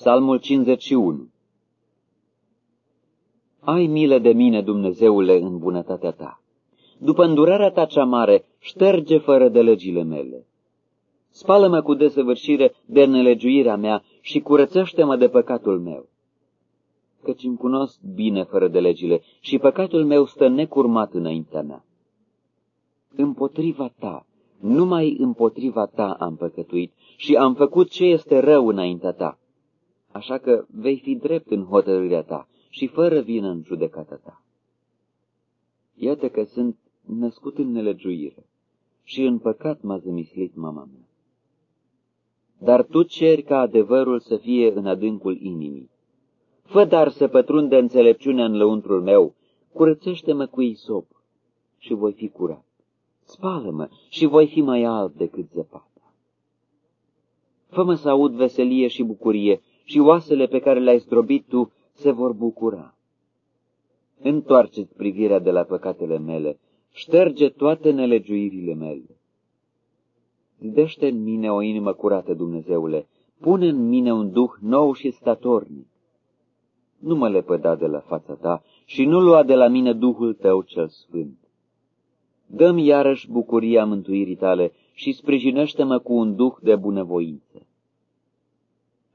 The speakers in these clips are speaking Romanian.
Psalmul 51 Ai milă de mine, Dumnezeule, în bunătatea ta. După îndurarea ta cea mare, șterge fără de legile mele. Spală-mă cu desăvârșire de nelegiuirea mea și curățește-mă de păcatul meu. Căci îmi cunosc bine fără de legile și păcatul meu stă necurmat înaintea mea. Împotriva ta, numai împotriva ta am păcătuit și am făcut ce este rău înaintea ta. Așa că vei fi drept în hotărârea ta și fără vină în judecata ta. Iată că sunt născut în nelegiuire și în păcat m-a zămislit mama mea. Dar tu ceri ca adevărul să fie în adâncul inimii. Fă dar să pătrundă înțelepciunea în lăuntrul meu, curățește-mă cu isop și voi fi curat. Spală-mă și voi fi mai alb decât zăpada. Fă-mă să aud veselie și bucurie și oasele pe care le-ai zdrobit tu se vor bucura. Întoarceți privirea de la păcatele mele, șterge toate nelegiuirile mele. Zidește în mine o inimă curată, Dumnezeule, pune în mine un duh nou și statornic. Nu mă lepăda de la fața ta și nu lua de la mine Duhul tău cel sfânt. Dăm iarăși bucuria mântuirii tale și sprijinește-mă cu un duh de bunăvoință.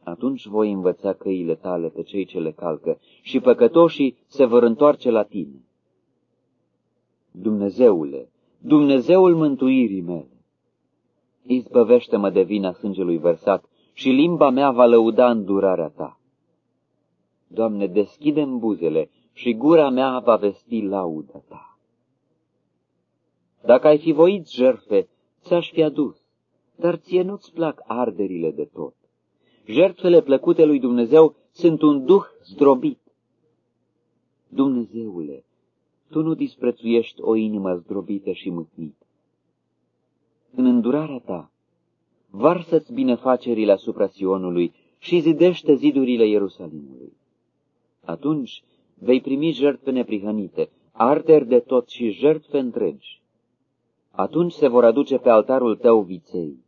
Atunci voi învăța căile tale pe cei ce le calcă și păcătoșii se vor întoarce la tine. Dumnezeule, Dumnezeul mântuirii mele, izbăvește-mă de vina sângelui vărsat și limba mea va lăuda îndurarea ta. Doamne, deschide buzele și gura mea va vesti lauda ta. Dacă ai fi voit jertfe, ți-aș fi adus, dar ție nu-ți plac arderile de tot. Jertfele plăcute lui Dumnezeu sunt un duh zdrobit. Dumnezeule, tu nu disprețuiești o inimă zdrobită și mâtnită. În îndurarea ta, varsă-ți binefacerile asupra Sionului și zidește zidurile Ierusalimului. Atunci vei primi jertfe neprihănite, arderi de tot și jertfe întregi. Atunci se vor aduce pe altarul tău viței.